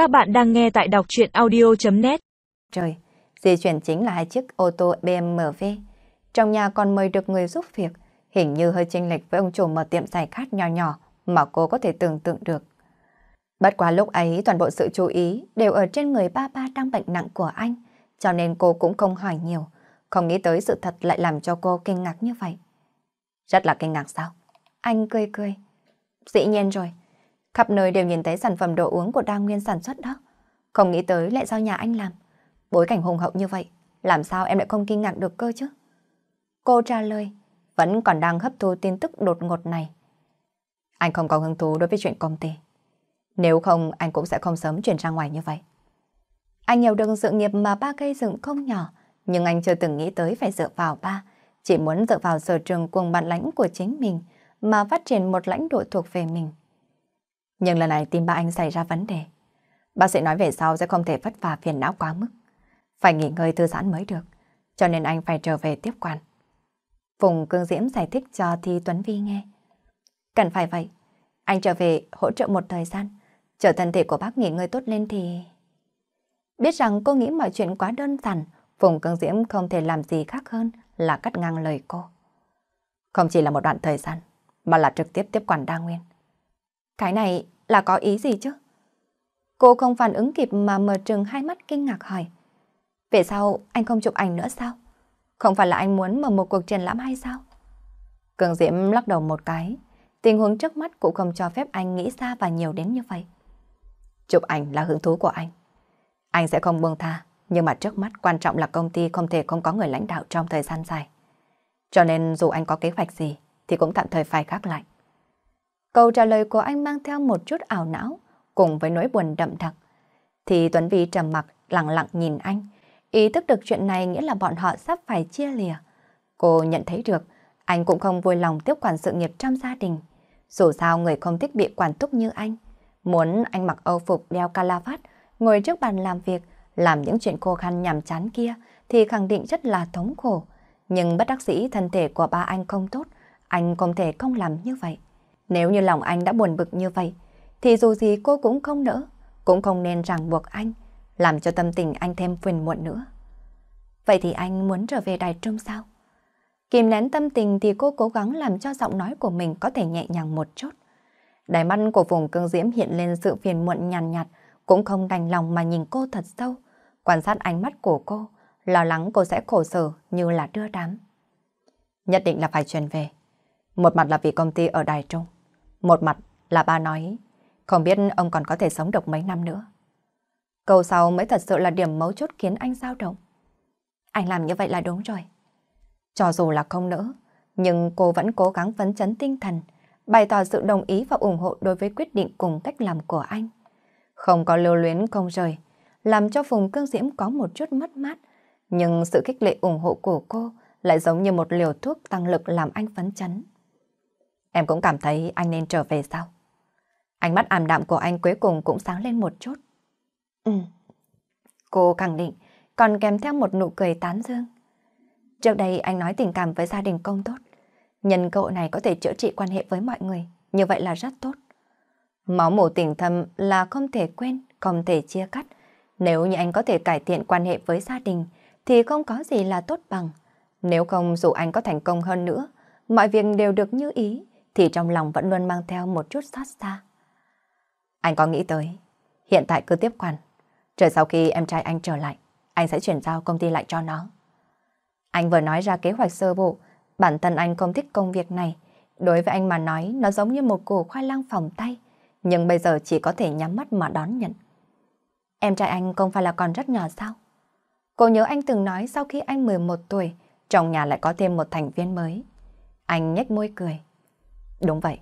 Các bạn đang nghe tại đọc chuyện audio.net Trời, di chuyển chính là hai chiếc ô tô BMW. Trong nhà còn mời được người giúp việc, hình như hơi chênh lệch với ông chủ mở tiệm giải khát nhỏ nhỏ mà cô có thể tưởng tượng được. Bất quá lúc ấy toàn bộ sự chú ý đều ở trên người ba ba đang bệnh nặng của anh, cho nên cô cũng không hỏi nhiều, không nghĩ tới sự thật lại làm cho cô kinh ngạc như vậy. Rất là kinh ngạc sao? Anh cười cười. Dĩ nhiên rồi, khắp nơi đều nhìn thấy sản phẩm đồ uống của đa nguyên sản xuất đó. Không nghĩ tới lại do nhà anh làm. Bối cảnh hùng hậu như vậy, làm sao em lại không kinh ngạc được cơ chứ? Cô trả lời, vẫn còn đang hấp thu tin tức đột ngột này. Anh không có hứng thú đối với chuyện công ty. Nếu không, anh cũng sẽ không sớm chuyển ra ngoài như vậy. Anh hiểu đường sự nghiệp mà ba gây dựng không nhỏ, nhưng anh chưa từng nghĩ tới phải dựa vào ba, chỉ muốn dựa vào sở trường cùng bản lãnh của chính mình mà phát triển một lãnh độ thuộc về mình. Nhưng lần này tim ba anh xảy ra vấn đề. Bác sĩ nói về sau sẽ không thể vất vả phiền não quá mức. Phải nghỉ ngơi thư giãn mới được, cho nên anh phải trở về tiếp quản. Phùng Cương Diễm giải thích cho Thi Tuấn Vi nghe. Cần phải vậy, anh trở về hỗ trợ một thời gian, chờ thân thể của bác nghỉ ngơi tốt lên thì... Biết rằng cô nghĩ mọi chuyện quá đơn giản, Phùng Cương Diễm không thể làm gì khác hơn là cắt ngang lời cô. Không chỉ là một đoạn thời gian, mà là trực tiếp tiếp quản đa nguyên. Cái này là có ý gì chứ? Cô không phản ứng kịp mà mở trừng hai mắt kinh ngạc hỏi. Về sau anh không chụp ảnh nữa sao? Không phải là anh muốn mở một cuộc triển lãm hay sao? Cường Diễm lắc đầu một cái. Tình huống trước mắt cũng không cho phép anh nghĩ xa và nhiều đến như vậy. Chụp ảnh là hứng thú của anh. Anh sẽ không buông tha, nhưng mà trước mắt quan trọng là công ty không thể không có người lãnh đạo trong thời gian dài. Cho nên dù anh có kế hoạch gì thì cũng tạm thời phải khác lại. Câu trả lời của anh mang theo một chút ảo não, cùng với nỗi buồn đậm đặc. Thì Tuấn Vi trầm mặc, lặng lặng nhìn anh, ý thức được chuyện này nghĩa là bọn họ sắp phải chia lìa. Cô nhận thấy được, anh cũng không vui lòng tiếp quản sự nghiệp trong gia đình. Dù sao người không thích bị quản thúc như anh. Muốn anh mặc âu phục đeo calavat, ngồi trước bàn làm việc, làm những chuyện khô khăn nhàm chán kia thì khẳng định rất là thống khổ. Nhưng bất đắc dĩ thân thể của ba anh không tốt, anh không thể không làm như vậy. Nếu như lòng anh đã buồn bực như vậy, thì dù gì cô cũng không nỡ, cũng không nên ràng buộc anh, làm cho tâm tình anh thêm phiền muộn nữa. Vậy thì anh muốn trở về Đài Trung sao? Kìm nén tâm tình thì cô cố gắng làm cho giọng nói của mình có thể nhẹ nhàng một chút. đài mắt của vùng cương diễm hiện lên sự phiền muộn nhàn nhạt, nhạt, cũng không đành lòng mà nhìn cô thật sâu. Quan sát ánh mắt của cô, lo lắng cô sẽ khổ sở như là đưa đám. Nhất định là phải chuyển về. Một mặt là vì công ty ở Đài Trung. Một mặt là ba nói, không biết ông còn có thể sống được mấy năm nữa. Câu sau mới thật sự là điểm mấu chốt khiến anh dao động. Anh làm như vậy là đúng rồi. Cho dù là không nữa nhưng cô vẫn cố gắng phấn chấn tinh thần, bày tỏ sự đồng ý và ủng hộ đối với quyết định cùng cách làm của anh. Không có lưu luyến không rời, làm cho Phùng Cương Diễm có một chút mất mát, nhưng sự khích lệ ủng hộ của cô lại giống như một liều thuốc tăng lực làm anh phấn chấn. Em cũng cảm thấy anh nên trở về sao? Ánh mắt ảm đạm của anh cuối cùng cũng sáng lên một chút. Ừ. Cô khẳng định, còn kèm theo một nụ cười tán dương. Trước đây anh nói tình cảm với gia đình công tốt. Nhân cậu này có thể chữa trị quan hệ với mọi người, như vậy là rất tốt. Máu mủ tình thâm là không thể quên, không thể chia cắt. Nếu như anh có thể cải thiện quan hệ với gia đình, thì không có gì là tốt bằng. Nếu không dù anh có thành công hơn nữa, mọi việc đều được như ý, thì trong lòng vẫn luôn mang theo một chút xót xa. Anh có nghĩ tới, hiện tại cứ tiếp quản, chờ sau khi em trai anh trở lại, anh sẽ chuyển giao công ty lại cho nó. Anh vừa nói ra kế hoạch sơ bộ, bản thân anh không thích công việc này. Đối với anh mà nói, nó giống như một củ khoai lang phòng tay, nhưng bây giờ chỉ có thể nhắm mắt mà đón nhận. Em trai anh không phải là còn rất nhỏ sao? Cô nhớ anh từng nói sau khi anh 11 tuổi, trong nhà lại có thêm một thành viên mới. Anh nhếch môi cười. Đúng vậy.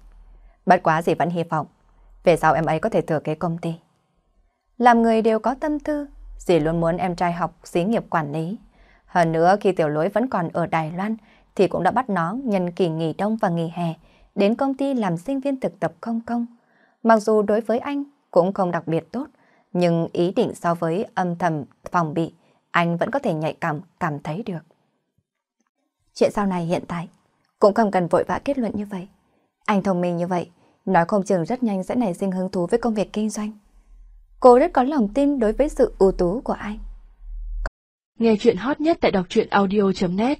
Bất quá gì vẫn hy vọng. Về sau em ấy có thể thừa kế công ty. Làm người đều có tâm tư. Dì luôn muốn em trai học xí nghiệp quản lý. Hơn nữa khi tiểu lối vẫn còn ở Đài Loan thì cũng đã bắt nó nhân kỳ nghỉ đông và nghỉ hè đến công ty làm sinh viên thực tập không công. Mặc dù đối với anh cũng không đặc biệt tốt, nhưng ý định so với âm thầm phòng bị, anh vẫn có thể nhạy cảm cảm thấy được. Chuyện sau này hiện tại cũng không cần vội vã kết luận như vậy. Anh thông minh như vậy, nói không chừng rất nhanh sẽ nảy sinh hứng thú với công việc kinh doanh. Cô rất có lòng tin đối với sự ưu tú của anh. Nghe chuyện hot nhất tại đọc truyện audio.net